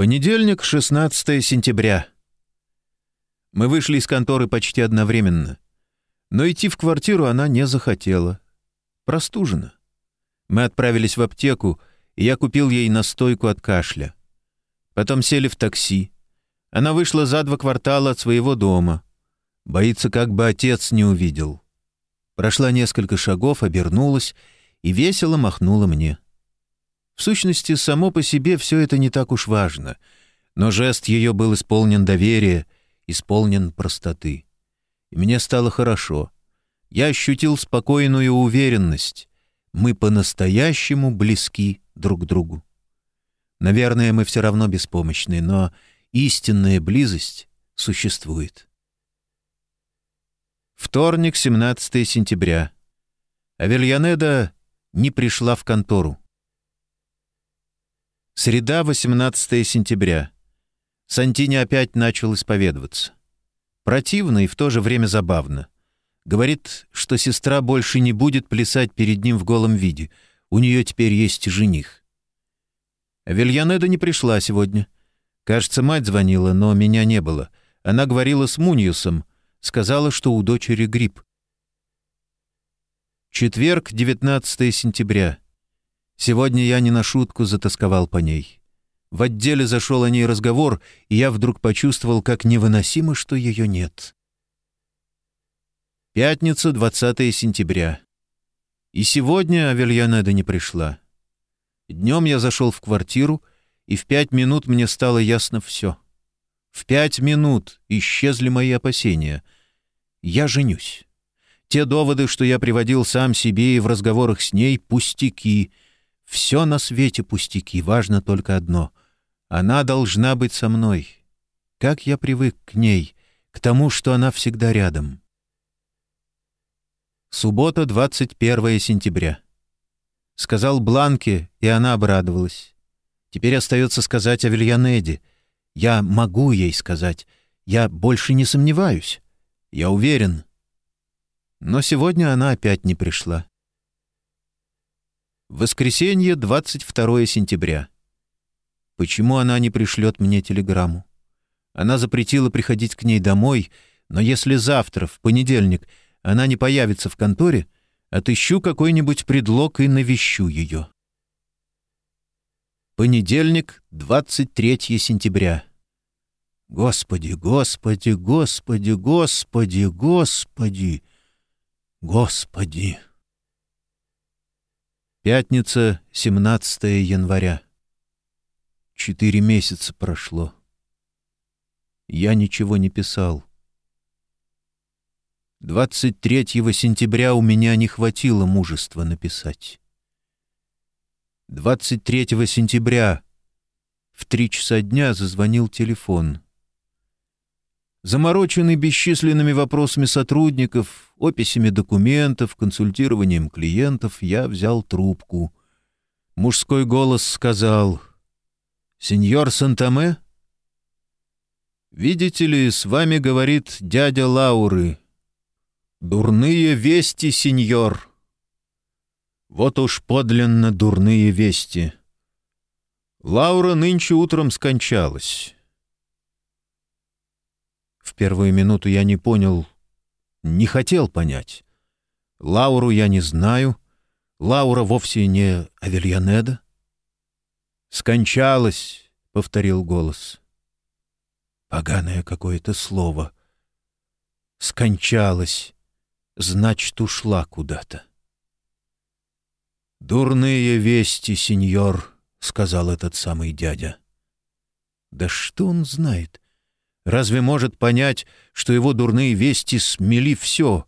Понедельник, 16 сентября. Мы вышли из конторы почти одновременно. Но идти в квартиру она не захотела. Простужена. Мы отправились в аптеку, и я купил ей настойку от кашля. Потом сели в такси. Она вышла за два квартала от своего дома. Боится, как бы отец не увидел. Прошла несколько шагов, обернулась и весело махнула мне. — в сущности, само по себе все это не так уж важно, но жест ее был исполнен доверия, исполнен простоты. И мне стало хорошо. Я ощутил спокойную уверенность. Мы по-настоящему близки друг другу. Наверное, мы все равно беспомощны, но истинная близость существует. Вторник, 17 сентября. Авельянеда не пришла в контору. Среда, 18 сентября. Сантини опять начал исповедоваться. Противно и в то же время забавно. Говорит, что сестра больше не будет плясать перед ним в голом виде. У нее теперь есть жених. Вильянеда не пришла сегодня. Кажется, мать звонила, но меня не было. Она говорила с Муньюсом, сказала, что у дочери грипп. Четверг, 19 сентября. Сегодня я не на шутку затасковал по ней. В отделе зашел о ней разговор, и я вдруг почувствовал, как невыносимо, что ее нет. Пятница, 20 сентября. И сегодня Авельянеда не пришла. Днем я зашел в квартиру, и в пять минут мне стало ясно все. В пять минут исчезли мои опасения. Я женюсь. Те доводы, что я приводил сам себе и в разговорах с ней, пустяки — все на свете пустяки, важно только одно. Она должна быть со мной. Как я привык к ней, к тому, что она всегда рядом. Суббота, 21 сентября. Сказал Бланке, и она обрадовалась. Теперь остается сказать о Вильянеде. Я могу ей сказать. Я больше не сомневаюсь. Я уверен. Но сегодня она опять не пришла. Воскресенье, 22 сентября. Почему она не пришлет мне телеграмму? Она запретила приходить к ней домой, но если завтра, в понедельник, она не появится в конторе, отыщу какой-нибудь предлог и навещу ее. Понедельник, 23 сентября. Господи, Господи, Господи, Господи, Господи, Господи. Пятница, 17 января. Четыре месяца прошло. Я ничего не писал. 23 сентября у меня не хватило мужества написать. 23 сентября в три часа дня зазвонил телефон. Замороченный бесчисленными вопросами сотрудников, описями документов, консультированием клиентов, я взял трубку. Мужской голос сказал «Сеньор Сантаме?» «Видите ли, с вами говорит дядя Лауры. Дурные вести, сеньор!» «Вот уж подлинно дурные вести!» Лаура нынче утром скончалась. Первую минуту я не понял, не хотел понять. Лауру я не знаю. Лаура вовсе не Авельянеда. «Скончалась», — повторил голос. Поганое какое-то слово. «Скончалась», значит, ушла куда-то. «Дурные вести, сеньор», — сказал этот самый дядя. «Да что он знает? Разве может понять, что его дурные вести смели все?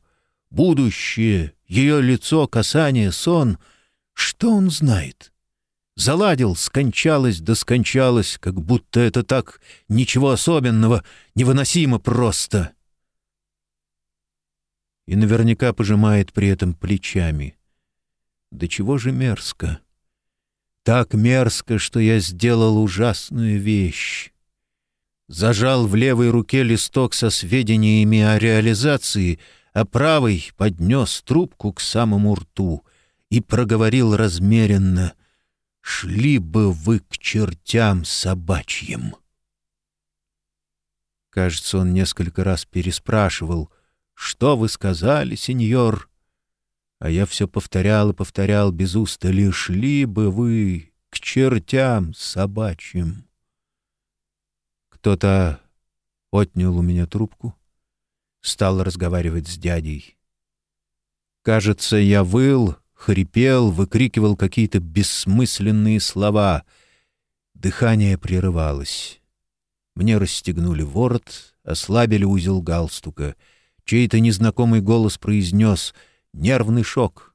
Будущее, ее лицо, касание, сон. Что он знает? Заладил, скончалась да скончалась, как будто это так ничего особенного, невыносимо просто. И наверняка пожимает при этом плечами. Да чего же мерзко? Так мерзко, что я сделал ужасную вещь зажал в левой руке листок со сведениями о реализации, а правой поднес трубку к самому рту и проговорил размеренно шли бы вы к чертям собачьим. Кажется, он несколько раз переспрашивал, «Что вы сказали, сеньор?» А я все повторял и повторял без устали, «Шли бы вы к чертям собачьим». Кто-то отнял у меня трубку, стал разговаривать с дядей. Кажется, я выл, хрипел, выкрикивал какие-то бессмысленные слова. Дыхание прерывалось. Мне расстегнули ворот, ослабили узел галстука. Чей-то незнакомый голос произнес «Нервный шок».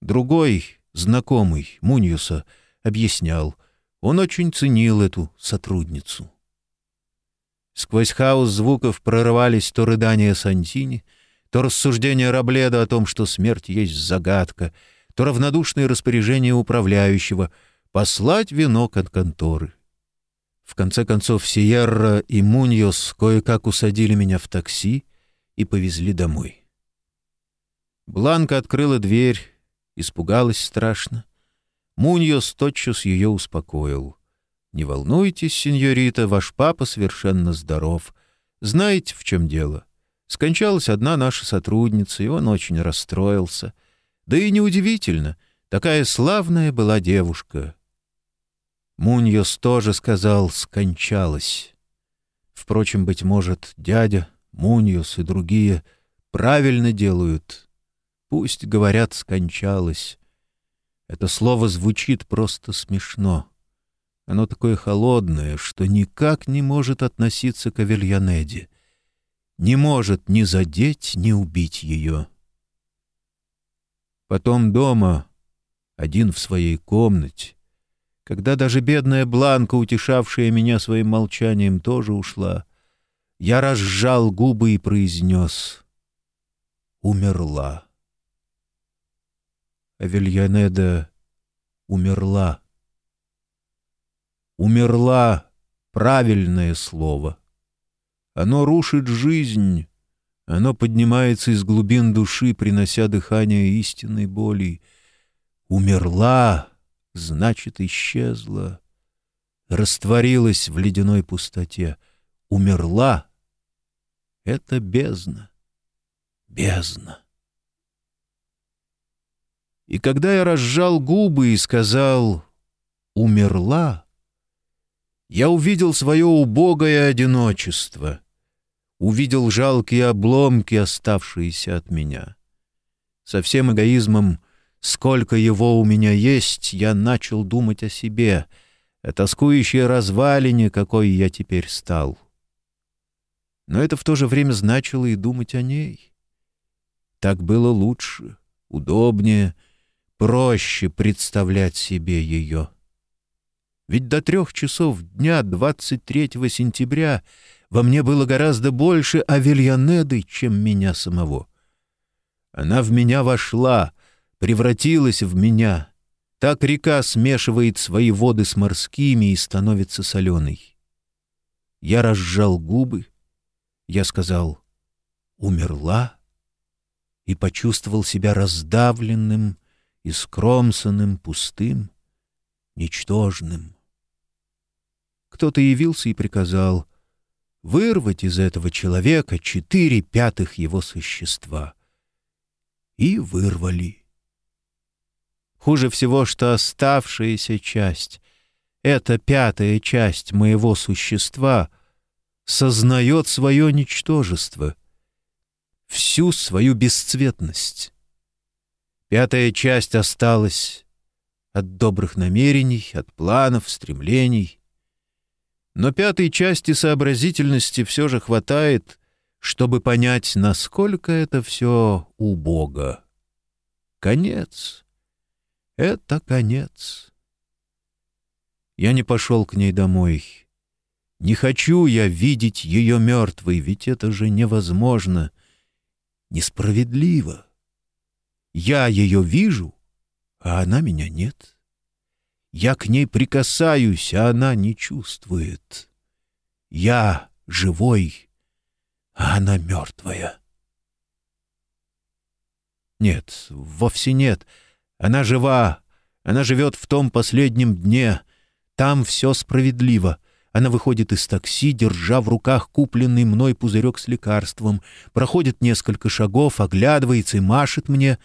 Другой, знакомый, Муньюса, объяснял. Он очень ценил эту сотрудницу. Сквозь хаос звуков прорывались то рыдания Сантини, то рассуждения Рабледа о том, что смерть есть загадка, то равнодушные распоряжения управляющего — послать венок от конторы. В конце концов, Сиерра и Муньос кое-как усадили меня в такси и повезли домой. Бланка открыла дверь, испугалась страшно. Муньос тотчас ее успокоил. «Не волнуйтесь, сеньорита, ваш папа совершенно здоров. Знаете, в чем дело? Скончалась одна наша сотрудница, и он очень расстроился. Да и неудивительно, такая славная была девушка, Муньос тоже сказал «скончалась». Впрочем, быть может, дядя, Муньос и другие правильно делают. Пусть говорят «скончалась». Это слово звучит просто смешно. Оно такое холодное, что никак не может относиться к Авельянеде. Не может ни задеть, ни убить ее. Потом дома, один в своей комнате, когда даже бедная Бланка, утешавшая меня своим молчанием, тоже ушла, я разжал губы и произнес «Умерла». Авельянеда умерла. Умерла — правильное слово. Оно рушит жизнь, оно поднимается из глубин души, принося дыхание истинной боли. Умерла значит, исчезла, растворилась в ледяной пустоте, умерла. Это бездна, бездна. И когда я разжал губы и сказал «умерла», я увидел свое убогое одиночество, увидел жалкие обломки, оставшиеся от меня. Со всем эгоизмом Сколько его у меня есть, я начал думать о себе, о тоскующей развалине, какой я теперь стал. Но это в то же время значило и думать о ней. Так было лучше, удобнее, проще представлять себе ее. Ведь до трех часов дня 23 сентября во мне было гораздо больше Авельянеды, чем меня самого. Она в меня вошла, превратилась в меня. Так река смешивает свои воды с морскими и становится соленой. Я разжал губы, я сказал «умерла» и почувствовал себя раздавленным, и скромсанным, пустым, ничтожным. Кто-то явился и приказал вырвать из этого человека четыре пятых его существа. И вырвали. Хуже всего, что оставшаяся часть, эта пятая часть моего существа, сознает свое ничтожество, всю свою бесцветность. Пятая часть осталась от добрых намерений, от планов, стремлений. Но пятой части сообразительности все же хватает, чтобы понять, насколько это все убого. Конец. Это конец. Я не пошел к ней домой. Не хочу я видеть ее мертвой, ведь это же невозможно. Несправедливо. Я ее вижу, а она меня нет. Я к ней прикасаюсь, а она не чувствует. Я живой, а она мертвая. Нет, вовсе нет — она жива, Она живет в том последнем дне. Там все справедливо. Она выходит из такси, держа в руках купленный мной пузырек с лекарством, проходит несколько шагов, оглядывается и машет мне.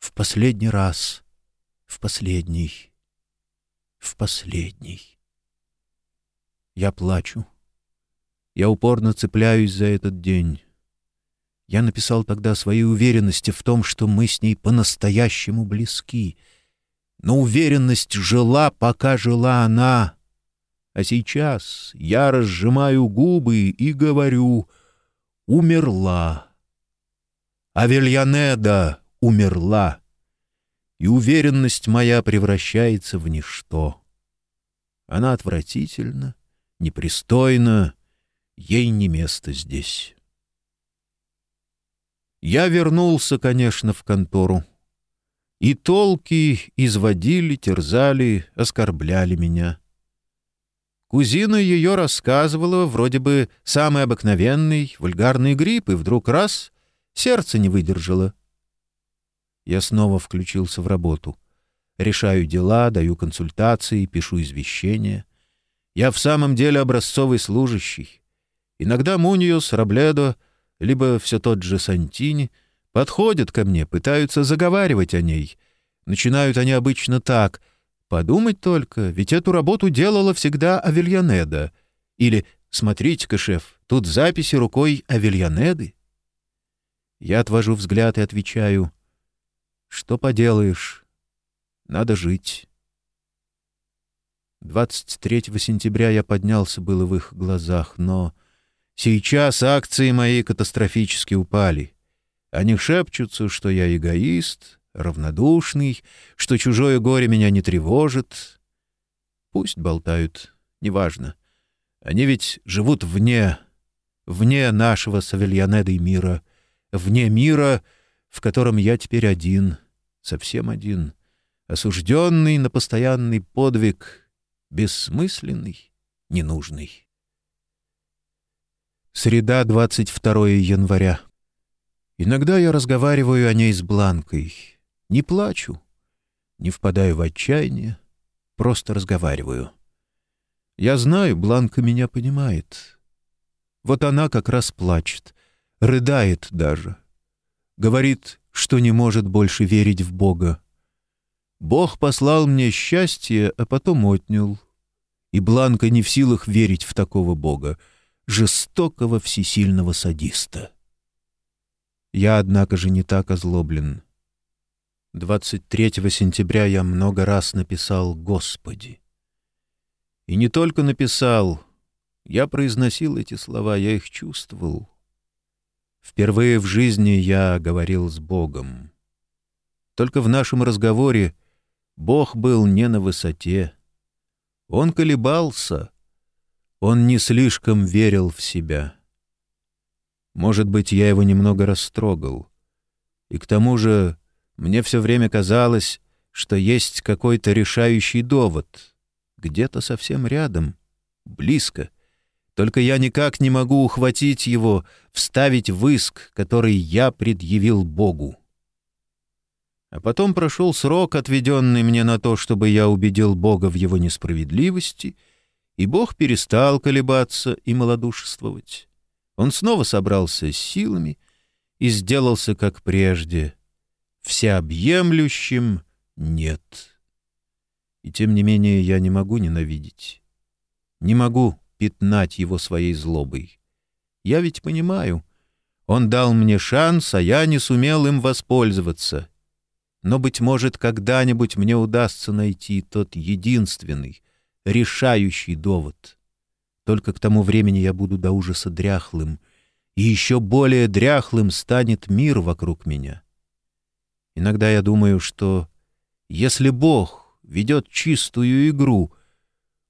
В последний раз. В последний. В последний. Я плачу. Я упорно цепляюсь за этот день. Я написал тогда своей уверенности в том, что мы с ней по-настоящему близки. Но уверенность жила, пока жила она. А сейчас я разжимаю губы и говорю «умерла». Авельянеда умерла, и уверенность моя превращается в ничто. Она отвратительна, непристойна, ей не место здесь. Я вернулся, конечно, в контору. И толки изводили, терзали, оскорбляли меня. Кузина ее рассказывала вроде бы самый обыкновенный, вульгарный грипп, и вдруг раз — сердце не выдержало. Я снова включился в работу. Решаю дела, даю консультации, пишу извещения. Я в самом деле образцовый служащий. Иногда Муниос, Рабледо, либо все тот же Сантини подходят ко мне, пытаются заговаривать о ней. Начинают они обычно так — Подумать только, ведь эту работу делала всегда Авельянеда. Или «Смотрите-ка, шеф, тут записи рукой Авельянеды». Я отвожу взгляд и отвечаю «Что поделаешь? Надо жить». 23 сентября я поднялся было в их глазах, но сейчас акции мои катастрофически упали. Они шепчутся, что я эгоист, равнодушный, что чужое горе меня не тревожит. Пусть болтают, неважно. Они ведь живут вне, вне нашего Савельянеды мира, вне мира, в котором я теперь один, совсем один, осужденный на постоянный подвиг, бессмысленный, ненужный. Среда, 22 января. Иногда я разговариваю о ней с Бланкой — не плачу, не впадаю в отчаяние, просто разговариваю. Я знаю, Бланка меня понимает. Вот она как раз плачет, рыдает даже. Говорит, что не может больше верить в Бога. Бог послал мне счастье, а потом отнял. И Бланка не в силах верить в такого Бога, жестокого всесильного садиста. Я, однако же, не так озлоблен. 23 сентября я много раз написал «Господи». И не только написал, я произносил эти слова, я их чувствовал. Впервые в жизни я говорил с Богом. Только в нашем разговоре Бог был не на высоте. Он колебался, он не слишком верил в себя. Может быть, я его немного растрогал. И к тому же мне все время казалось, что есть какой-то решающий довод. Где-то совсем рядом, близко. Только я никак не могу ухватить его, вставить в иск, который я предъявил Богу. А потом прошел срок, отведенный мне на то, чтобы я убедил Бога в его несправедливости, и Бог перестал колебаться и малодушествовать. Он снова собрался с силами и сделался как прежде — всеобъемлющим нет. И тем не менее я не могу ненавидеть. Не могу пятнать его своей злобой. Я ведь понимаю, он дал мне шанс, а я не сумел им воспользоваться. Но, быть может, когда-нибудь мне удастся найти тот единственный, решающий довод. Только к тому времени я буду до ужаса дряхлым, и еще более дряхлым станет мир вокруг меня. Иногда я думаю, что если Бог ведет чистую игру,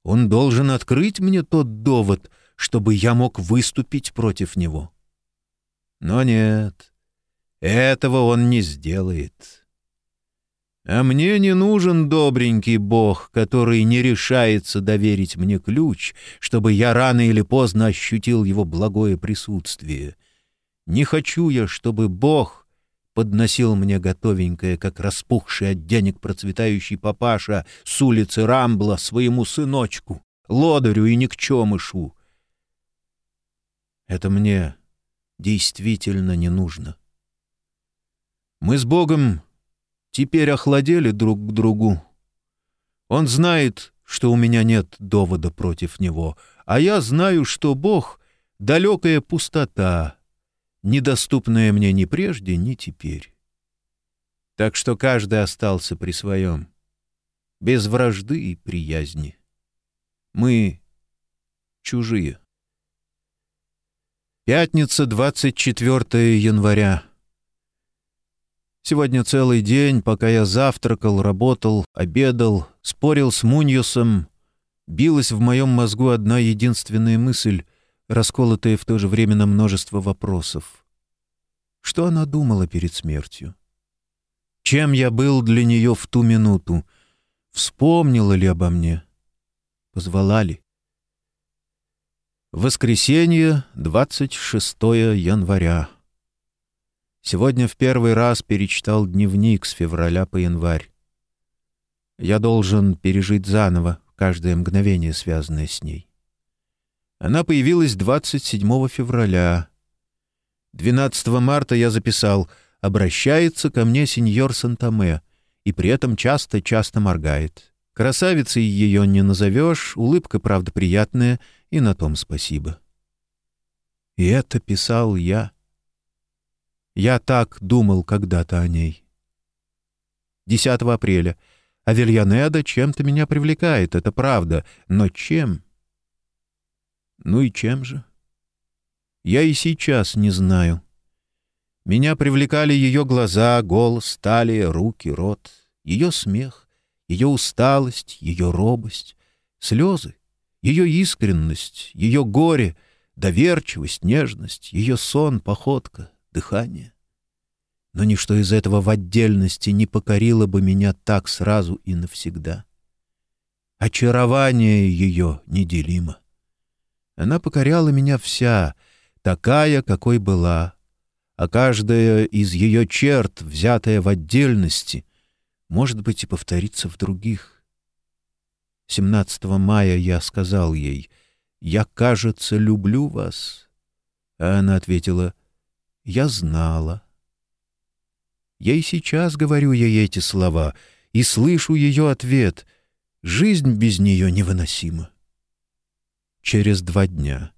Он должен открыть мне тот довод, чтобы я мог выступить против него. Но нет, этого Он не сделает. А мне не нужен добренький Бог, который не решается доверить мне ключ, чтобы я рано или поздно ощутил его благое присутствие. Не хочу я, чтобы Бог подносил мне готовенькое, как распухший от денег процветающий папаша с улицы Рамбла своему сыночку, лодырю и никчемышу. Это мне действительно не нужно. Мы с Богом теперь охладели друг к другу. Он знает, что у меня нет довода против него, а я знаю, что Бог — далекая пустота, недоступная мне ни прежде, ни теперь. Так что каждый остался при своем, без вражды и приязни. Мы чужие. Пятница, 24 января. Сегодня целый день, пока я завтракал, работал, обедал, спорил с Муньосом, билась в моем мозгу одна единственная мысль, расколотая в то же время на множество вопросов. Что она думала перед смертью? Чем я был для нее в ту минуту? Вспомнила ли обо мне? Позвала ли? Воскресенье, 26 января. Сегодня в первый раз перечитал дневник с февраля по январь. Я должен пережить заново каждое мгновение, связанное с ней. Она появилась 27 февраля. 12 марта я записал «Обращается ко мне сеньор Сантаме» и при этом часто-часто моргает. Красавицей ее не назовешь, улыбка, правда, приятная, и на том спасибо. И это писал я. Я так думал когда-то о ней. 10 апреля. Авельянеда чем-то меня привлекает, это правда. Но чем? Ну и чем же? Я и сейчас не знаю. Меня привлекали ее глаза, голос, талия, руки, рот, ее смех, ее усталость, ее робость, слезы, ее искренность, ее горе, доверчивость, нежность, ее сон, походка, дыхание. Но ничто из этого в отдельности не покорило бы меня так сразу и навсегда. Очарование ее неделимо. Она покоряла меня вся, такая, какой была, а каждая из ее черт, взятая в отдельности, может быть и повторится в других. 17 мая я сказал ей, «Я, кажется, люблю вас». А она ответила, я знала. Я и сейчас говорю ей эти слова и слышу ее ответ. Жизнь без нее невыносима. Через два дня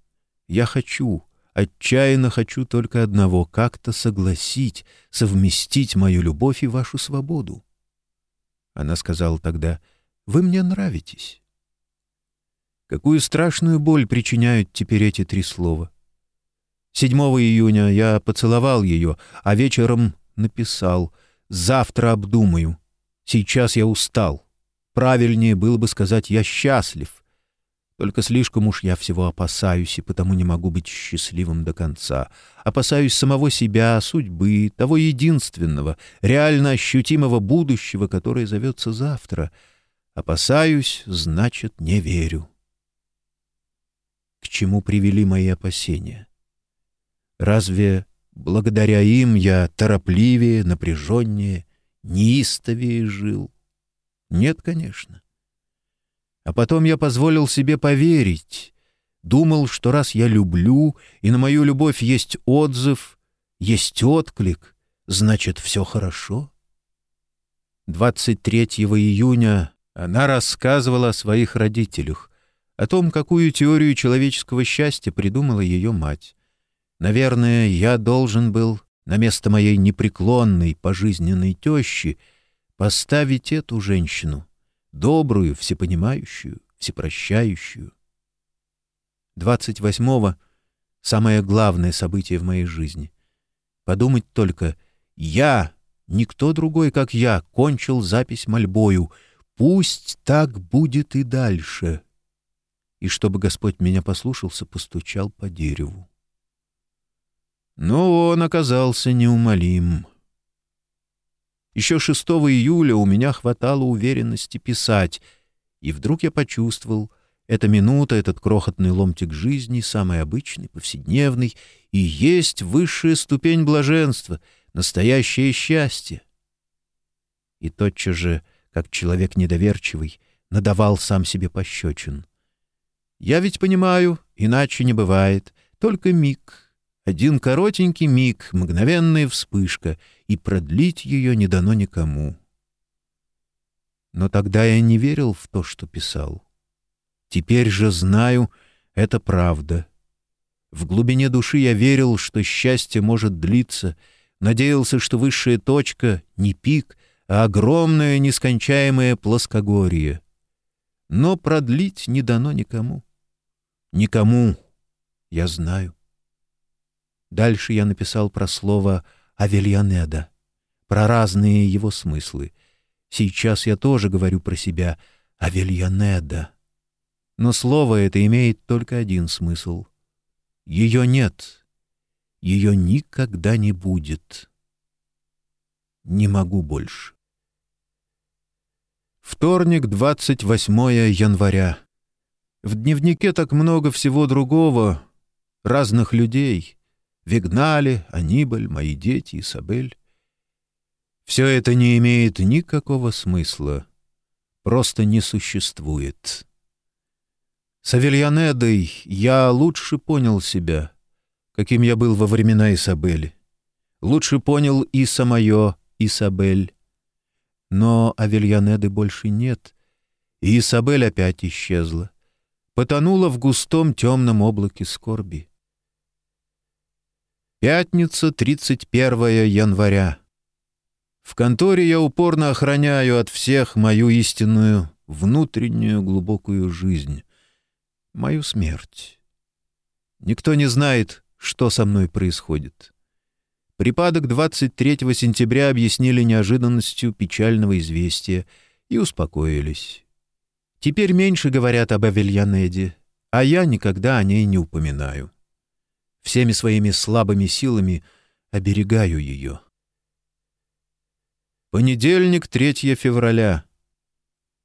я хочу, отчаянно хочу только одного — как-то согласить, совместить мою любовь и вашу свободу. Она сказала тогда, «Вы мне нравитесь». Какую страшную боль причиняют теперь эти три слова. 7 июня я поцеловал ее, а вечером написал «Завтра обдумаю. Сейчас я устал. Правильнее было бы сказать «я счастлив». Только слишком уж я всего опасаюсь, и потому не могу быть счастливым до конца. Опасаюсь самого себя, судьбы, того единственного, реально ощутимого будущего, которое зовется завтра. Опасаюсь, значит, не верю. К чему привели мои опасения? Разве благодаря им я торопливее, напряженнее, неистовее жил? Нет, конечно. А потом я позволил себе поверить. Думал, что раз я люблю, и на мою любовь есть отзыв, есть отклик, значит, все хорошо. 23 июня она рассказывала о своих родителях, о том, какую теорию человеческого счастья придумала ее мать. Наверное, я должен был на место моей непреклонной пожизненной тещи поставить эту женщину, добрую, всепонимающую, всепрощающую. 28-го — самое главное событие в моей жизни. Подумать только, я, никто другой, как я, кончил запись мольбою. Пусть так будет и дальше. И чтобы Господь меня послушался, постучал по дереву. Но он оказался неумолим. Еще 6 июля у меня хватало уверенности писать, и вдруг я почувствовал, эта минута, этот крохотный ломтик жизни, самый обычный, повседневный, и есть высшая ступень блаженства, настоящее счастье. И тотчас же, как человек недоверчивый, надавал сам себе пощечин. Я ведь понимаю, иначе не бывает, только миг, один коротенький миг, мгновенная вспышка, и продлить ее не дано никому. Но тогда я не верил в то, что писал. Теперь же знаю, это правда. В глубине души я верил, что счастье может длиться, надеялся, что высшая точка — не пик, а огромное нескончаемое плоскогорье. Но продлить не дано никому. Никому, я знаю. Дальше я написал про слово «Авельянеда», про разные его смыслы. Сейчас я тоже говорю про себя «Авельянеда». Но слово это имеет только один смысл. Ее нет. Ее никогда не будет. Не могу больше. Вторник, 28 января. В дневнике так много всего другого, разных людей. Вигнали, Анибаль, мои дети, Isabель. Все это не имеет никакого смысла, просто не существует. С Авельянедой я лучше понял себя, каким я был во времена Исабели. Лучше понял и самое Исабель. Но Авельянеды больше нет, и Исабель опять исчезла. Потонула в густом темном облаке скорби. Пятница, 31 января. В конторе я упорно охраняю от всех мою истинную, внутреннюю глубокую жизнь мою смерть. Никто не знает, что со мной происходит. Припадок 23 сентября объяснили неожиданностью печального известия и успокоились. Теперь меньше говорят об Авельянеде, а я никогда о ней не упоминаю. Всеми своими слабыми силами оберегаю ее. Понедельник, 3 февраля.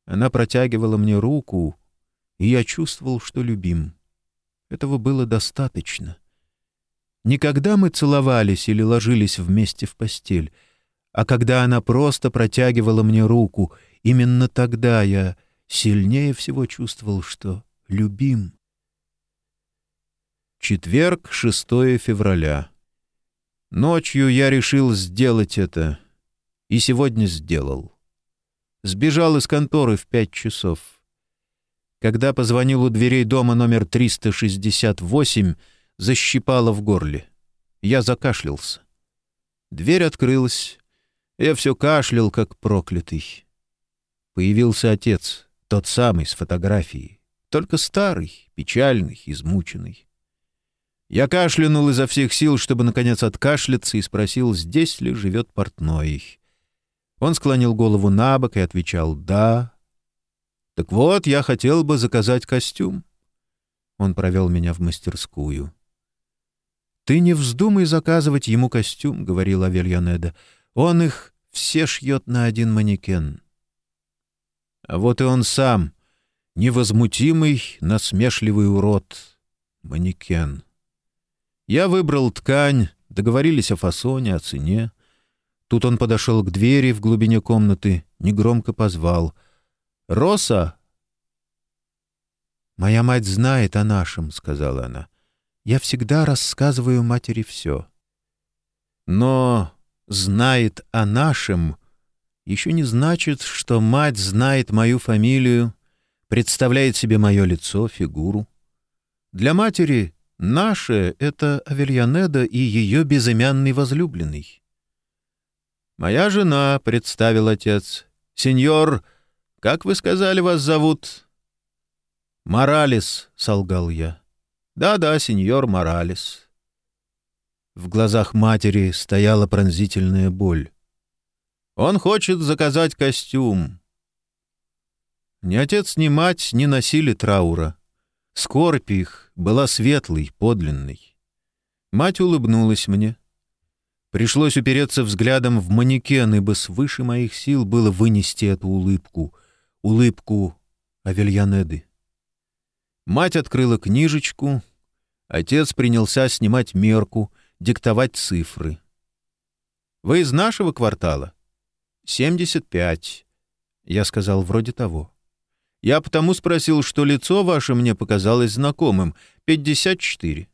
Она протягивала мне руку, и я чувствовал, что любим. Этого было достаточно. Никогда мы целовались или ложились вместе в постель, а когда она просто протягивала мне руку, именно тогда я сильнее всего чувствовал, что любим. Четверг, 6 февраля. Ночью я решил сделать это, и сегодня сделал. Сбежал из конторы в пять часов. Когда позвонил у дверей дома номер 368, защипало в горле. Я закашлялся. Дверь открылась. Я все кашлял, как проклятый. Появился отец, тот самый с фотографией, только старый, печальный, измученный. Я кашлянул изо всех сил, чтобы, наконец, откашляться, и спросил, здесь ли живет портной. Он склонил голову на бок и отвечал «да», так вот, я хотел бы заказать костюм. Он провел меня в мастерскую. «Ты не вздумай заказывать ему костюм», — говорил Авельянеда. «Он их все шьет на один манекен». А вот и он сам, невозмутимый, насмешливый урод, манекен. Я выбрал ткань, договорились о фасоне, о цене. Тут он подошел к двери в глубине комнаты, негромко позвал — Роса!» «Моя мать знает о нашем», — сказала она. «Я всегда рассказываю матери все». «Но знает о нашем» еще не значит, что мать знает мою фамилию, представляет себе мое лицо, фигуру. Для матери наше — это Авельянеда и ее безымянный возлюбленный. «Моя жена», — представил отец, — «сеньор «Как вы сказали, вас зовут?» «Моралес», — солгал я. «Да-да, сеньор Моралес». В глазах матери стояла пронзительная боль. «Он хочет заказать костюм». Ни отец, ни мать не носили траура. Скорбь их была светлой, подлинной. Мать улыбнулась мне. Пришлось упереться взглядом в манекен, ибо свыше моих сил было вынести эту улыбку, улыбку Авельянеды. Мать открыла книжечку, отец принялся снимать мерку, диктовать цифры. Вы из нашего квартала?» «Семьдесят пять». Я сказал, вроде того. Я потому спросил, что лицо ваше мне показалось знакомым. Пятьдесят четыре.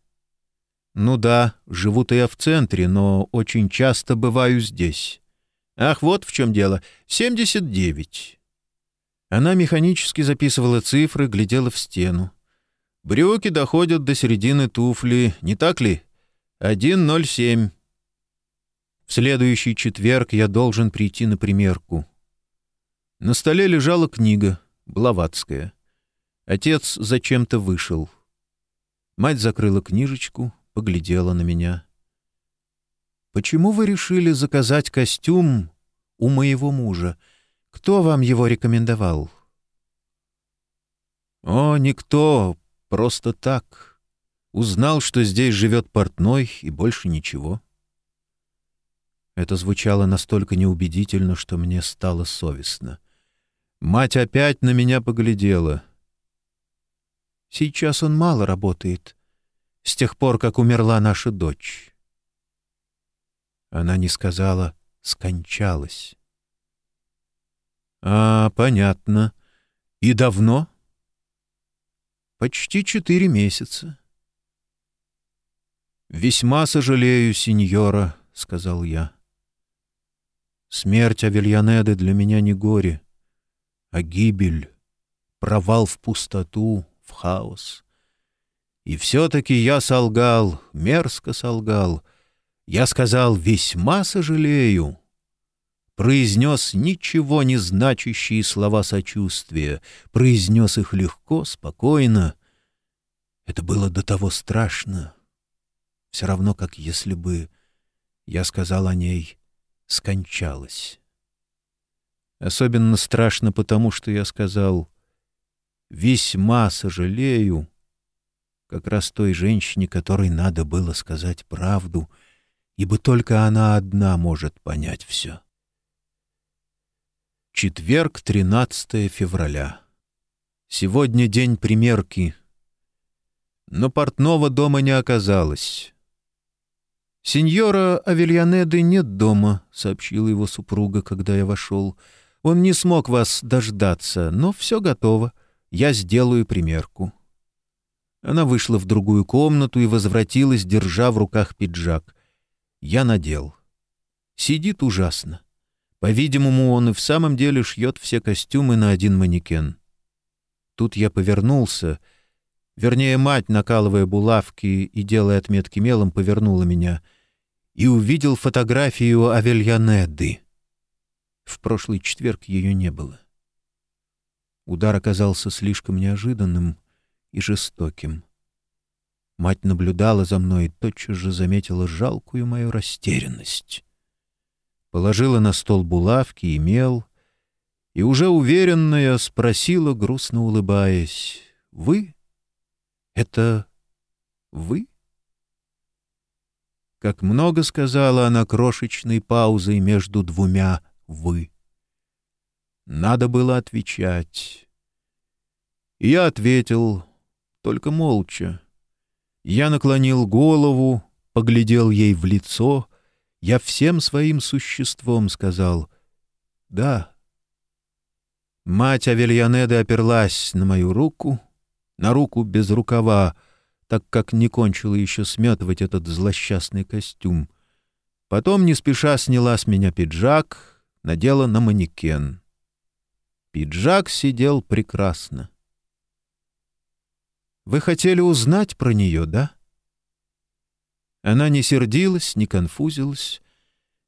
Ну да, живу-то я в центре, но очень часто бываю здесь. Ах, вот в чем дело. Семьдесят девять. Она механически записывала цифры, глядела в стену. Брюки доходят до середины туфли, не так ли? Один ноль семь. В следующий четверг я должен прийти на примерку. На столе лежала книга, Блаватская. Отец зачем-то вышел. Мать закрыла книжечку, поглядела на меня. «Почему вы решили заказать костюм у моего мужа? Кто вам его рекомендовал?» «О, никто, просто так. Узнал, что здесь живет портной, и больше ничего». Это звучало настолько неубедительно, что мне стало совестно. Мать опять на меня поглядела. Сейчас он мало работает, с тех пор, как умерла наша дочь. Она не сказала «скончалась». «А, понятно. И давно?» «Почти четыре месяца». «Весьма сожалею, сеньора», — сказал я. Смерть Авельянеды для меня не горе, а гибель, провал в пустоту, в хаос. И все-таки я солгал, мерзко солгал. Я сказал «весьма сожалею», произнес ничего не значащие слова сочувствия, произнес их легко, спокойно. Это было до того страшно, все равно, как если бы я сказал о ней скончалась. Особенно страшно потому, что я сказал «весьма сожалею» как раз той женщине, которой надо было сказать правду, ибо только она одна может понять все. Четверг, 13 февраля. Сегодня день примерки. Но портного дома не оказалось. «Сеньора Авельянеды нет дома», — сообщила его супруга, когда я вошел. «Он не смог вас дождаться, но все готово. Я сделаю примерку». Она вышла в другую комнату и возвратилась, держа в руках пиджак. Я надел. Сидит ужасно. По-видимому, он и в самом деле шьет все костюмы на один манекен. Тут я повернулся. Вернее, мать, накалывая булавки и делая отметки мелом, повернула меня — и увидел фотографию Авельянеды. В прошлый четверг ее не было. Удар оказался слишком неожиданным и жестоким. Мать наблюдала за мной и тотчас же заметила жалкую мою растерянность. Положила на стол булавки и мел, и уже уверенная спросила, грустно улыбаясь, «Вы? Это вы?» Как много сказала она крошечной паузой между двумя «вы». Надо было отвечать. И я ответил, только молча. Я наклонил голову, поглядел ей в лицо, я всем своим существом сказал «да». Мать Авельянеды оперлась на мою руку, на руку без рукава, так как не кончила еще сметывать этот злосчастный костюм. Потом не спеша сняла с меня пиджак, надела на манекен. Пиджак сидел прекрасно. «Вы хотели узнать про нее, да?» Она не сердилась, не конфузилась.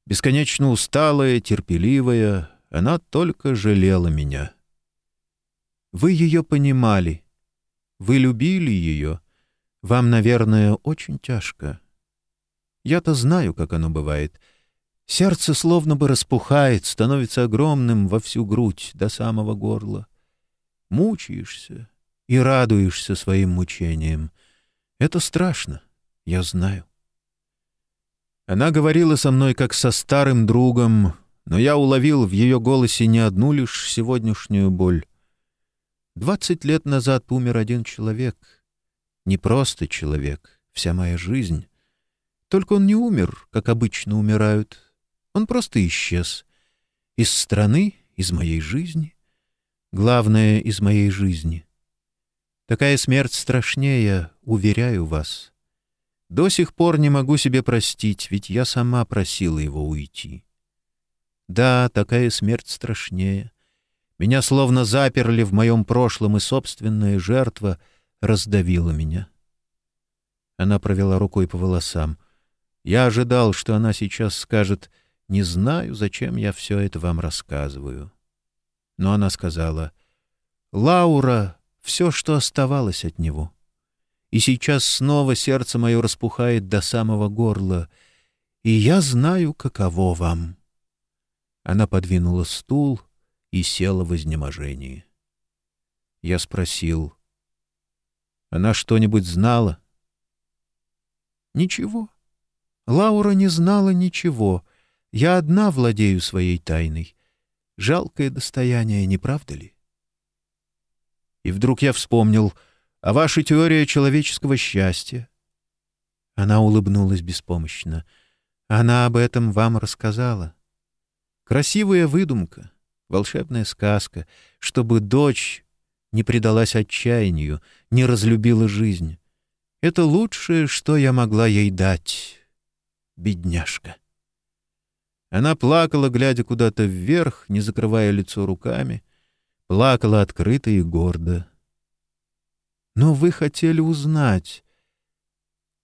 Бесконечно усталая, терпеливая, она только жалела меня. «Вы ее понимали. Вы любили ее» Вам, наверное, очень тяжко. Я-то знаю, как оно бывает. Сердце словно бы распухает, становится огромным во всю грудь до самого горла. Мучаешься и радуешься своим мучениям. Это страшно, я знаю. Она говорила со мной как со старым другом, но я уловил в ее голосе не одну лишь сегодняшнюю боль. Двадцать лет назад умер один человек — не просто человек, вся моя жизнь. Только он не умер, как обычно умирают. Он просто исчез. Из страны, из моей жизни. Главное, из моей жизни. Такая смерть страшнее, уверяю вас. До сих пор не могу себе простить, ведь я сама просила его уйти. Да, такая смерть страшнее. Меня словно заперли в моем прошлом, и собственная жертва раздавила меня. Она провела рукой по волосам. Я ожидал, что она сейчас скажет «Не знаю, зачем я все это вам рассказываю». Но она сказала «Лаура все, что оставалось от него. И сейчас снова сердце мое распухает до самого горла, и я знаю, каково вам». Она подвинула стул и села в изнеможении. Я спросил, «Она что-нибудь знала?» «Ничего. Лаура не знала ничего. Я одна владею своей тайной. Жалкое достояние, не правда ли?» И вдруг я вспомнил, а ваша теория человеческого счастья? Она улыбнулась беспомощно. Она об этом вам рассказала. Красивая выдумка, волшебная сказка, чтобы дочь не предалась отчаянию, не разлюбила жизнь. Это лучшее, что я могла ей дать. Бедняжка. Она плакала, глядя куда-то вверх, не закрывая лицо руками — плакала открыто и гордо. «Но вы хотели узнать...»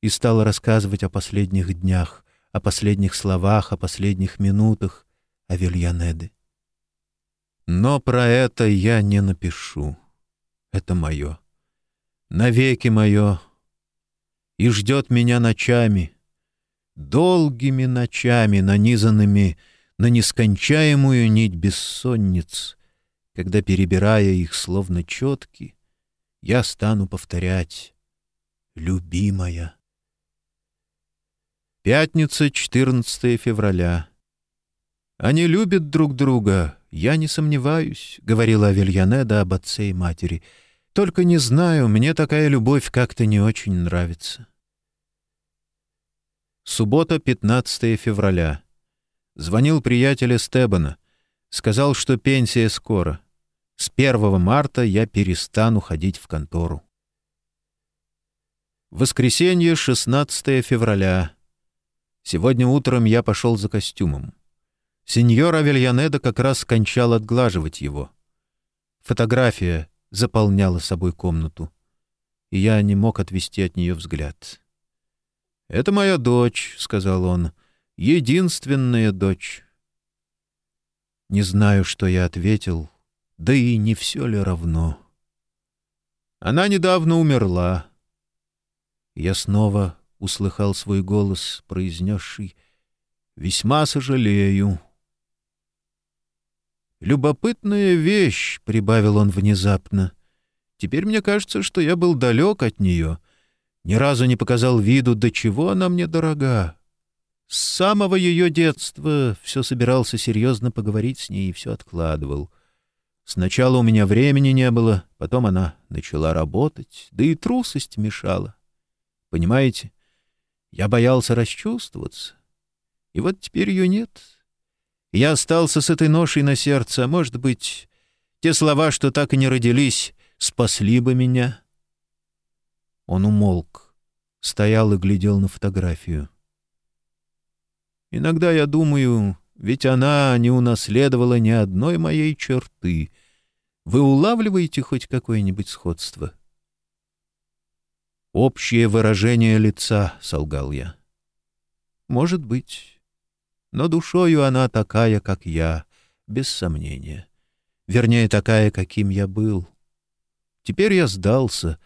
И стала рассказывать о последних днях, о последних словах, о последних минутах о Вильянеде. Но про это я не напишу. Это мое. Навеки мое. И ждет меня ночами, долгими ночами, нанизанными на нескончаемую нить бессонниц — когда, перебирая их словно четки, я стану повторять «Любимая». Пятница, 14 февраля. «Они любят друг друга, я не сомневаюсь», — говорила Авельянеда об отце и матери. «Только не знаю, мне такая любовь как-то не очень нравится». Суббота, 15 февраля. Звонил приятель Эстебана. Сказал, что пенсия скоро. С 1 марта я перестану ходить в контору. Воскресенье, 16 февраля. Сегодня утром я пошел за костюмом. Сеньор Авельянеда как раз кончал отглаживать его. Фотография заполняла собой комнату, и я не мог отвести от нее взгляд. «Это моя дочь», — сказал он, — «единственная дочь». Не знаю, что я ответил, да и не все ли равно? Она недавно умерла. Я снова услыхал свой голос, произнесший «Весьма сожалею». «Любопытная вещь», — прибавил он внезапно. «Теперь мне кажется, что я был далек от нее. Ни разу не показал виду, до чего она мне дорога. С самого ее детства все собирался серьезно поговорить с ней и все откладывал. Сначала у меня времени не было, потом она начала работать, да и трусость мешала. Понимаете, я боялся расчувствоваться. И вот теперь ее нет. Я остался с этой ношей на сердце, а может быть, те слова, что так и не родились, спасли бы меня. Он умолк, стоял и глядел на фотографию. Иногда я думаю, ведь она не унаследовала ни одной моей черты. Вы улавливаете хоть какое-нибудь сходство? «Общее выражение лица», — солгал я. «Может быть. Но душою она такая, как я, без сомнения. Вернее, такая, каким я был. Теперь я сдался,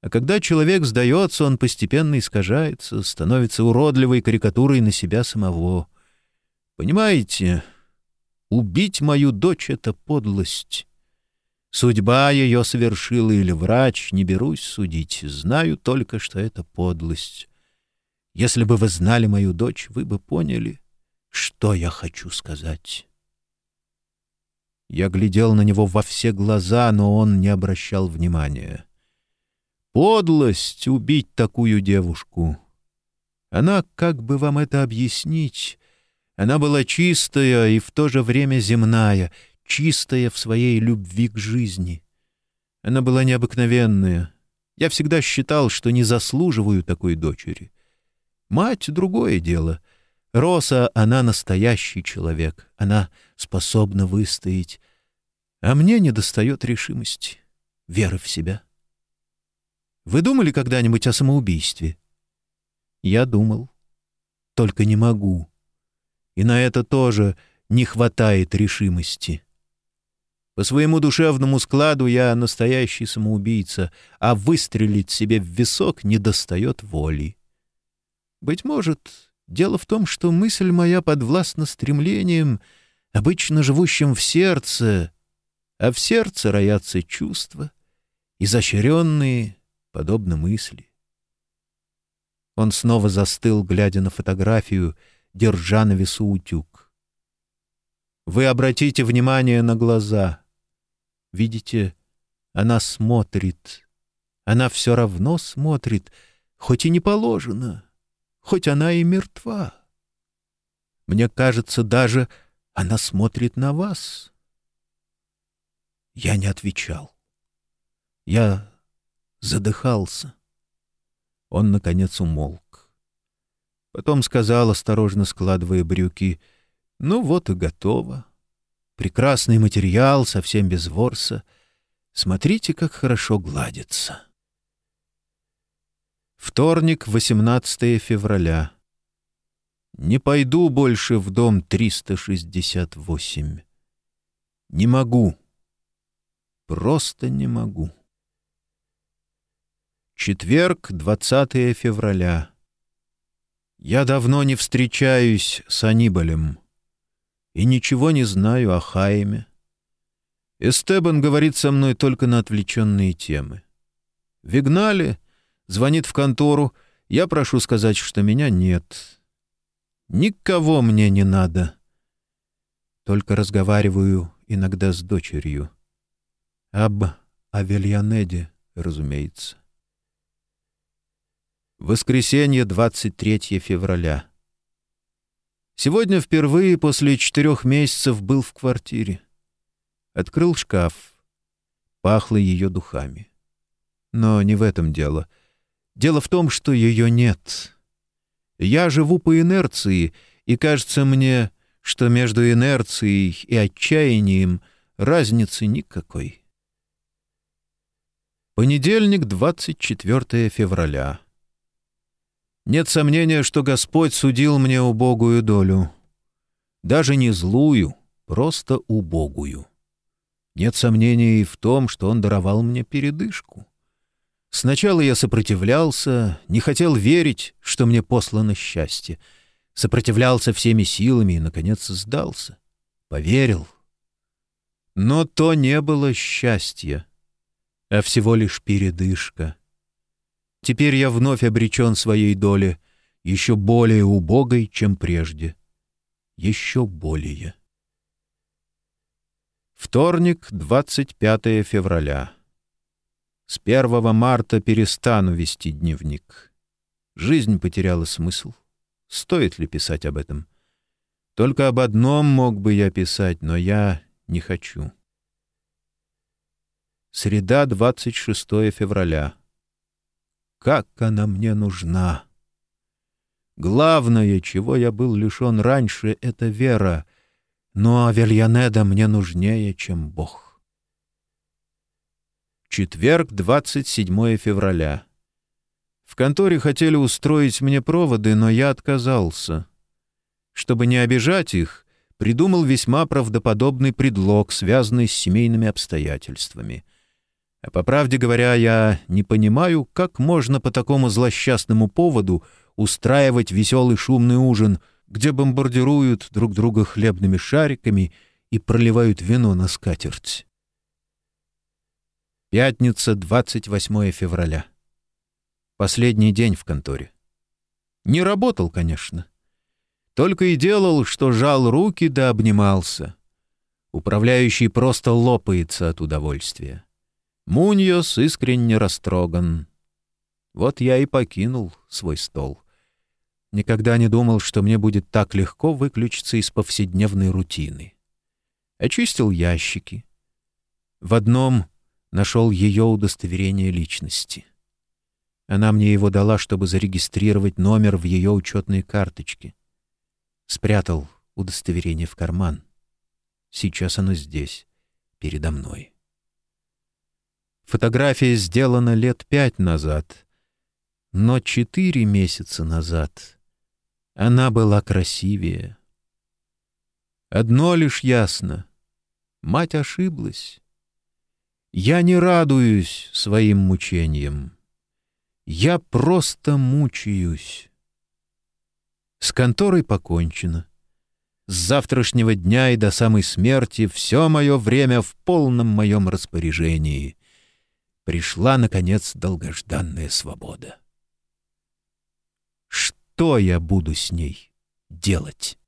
а когда человек сдается, он постепенно искажается, становится уродливой карикатурой на себя самого. Понимаете, убить мою дочь — это подлость». Судьба ее совершила или врач, не берусь судить, знаю только, что это подлость. Если бы вы знали мою дочь, вы бы поняли, что я хочу сказать. Я глядел на него во все глаза, но он не обращал внимания. Подлость убить такую девушку. Она, как бы вам это объяснить, Она была чистая и в то же время земная, чистая в своей любви к жизни. Она была необыкновенная. Я всегда считал, что не заслуживаю такой дочери. Мать — другое дело. Роса — она настоящий человек. Она способна выстоять. А мне недостает решимости, веры в себя. Вы думали когда-нибудь о самоубийстве? Я думал. Только не могу и на это тоже не хватает решимости. По своему душевному складу я настоящий самоубийца, а выстрелить себе в висок недостает воли. Быть может, дело в том, что мысль моя подвластна стремлением, обычно живущим в сердце, а в сердце роятся чувства, изощренные, подобно мысли. Он снова застыл, глядя на фотографию — держа на весу утюг. Вы обратите внимание на глаза. Видите, она смотрит. Она все равно смотрит, хоть и не положено, хоть она и мертва. Мне кажется, даже она смотрит на вас. Я не отвечал. Я задыхался. Он, наконец, умолк. Потом сказал, осторожно складывая брюки, «Ну вот и готово. Прекрасный материал, совсем без ворса. Смотрите, как хорошо гладится». Вторник, 18 февраля. Не пойду больше в дом 368. Не могу. Просто не могу. Четверг, 20 февраля. Я давно не встречаюсь с Анибалем и ничего не знаю о Хайме. Эстебан говорит со мной только на отвлеченные темы. Вигнали звонит в контору, я прошу сказать, что меня нет. Никого мне не надо. Только разговариваю иногда с дочерью. Об Авельянеде, разумеется. Воскресенье, 23 февраля. Сегодня впервые после четырех месяцев был в квартире. Открыл шкаф. Пахло ее духами. Но не в этом дело. Дело в том, что ее нет. Я живу по инерции, и кажется мне, что между инерцией и отчаянием разницы никакой. Понедельник, 24 февраля. Нет сомнения, что Господь судил мне убогую долю. Даже не злую, просто убогую. Нет сомнения и в том, что Он даровал мне передышку. Сначала я сопротивлялся, не хотел верить, что мне послано счастье. Сопротивлялся всеми силами и, наконец, сдался. Поверил. Но то не было счастья, а всего лишь передышка — Теперь я вновь обречен своей доле, еще более убогой, чем прежде. Еще более. Вторник, 25 февраля. С 1 марта перестану вести дневник. Жизнь потеряла смысл. Стоит ли писать об этом? Только об одном мог бы я писать, но я не хочу. Среда, 26 февраля как она мне нужна! Главное, чего я был лишен раньше, — это вера, но Авельянеда мне нужнее, чем Бог. Четверг, 27 февраля. В конторе хотели устроить мне проводы, но я отказался. Чтобы не обижать их, придумал весьма правдоподобный предлог, связанный с семейными обстоятельствами — а по правде говоря, я не понимаю, как можно по такому злосчастному поводу устраивать веселый шумный ужин, где бомбардируют друг друга хлебными шариками и проливают вино на скатерть. Пятница, 28 февраля. Последний день в конторе. Не работал, конечно. Только и делал, что жал руки да обнимался. Управляющий просто лопается от удовольствия. Муньос искренне растроган. Вот я и покинул свой стол. Никогда не думал, что мне будет так легко выключиться из повседневной рутины. Очистил ящики. В одном нашел ее удостоверение личности. Она мне его дала, чтобы зарегистрировать номер в ее учетной карточке. Спрятал удостоверение в карман. Сейчас оно здесь, передо мной. Фотография сделана лет пять назад, но четыре месяца назад она была красивее. Одно лишь ясно — мать ошиблась. Я не радуюсь своим мучениям. Я просто мучаюсь. С конторой покончено. С завтрашнего дня и до самой смерти все мое время в полном моем распоряжении. Пришла, наконец, долгожданная свобода. Что я буду с ней делать?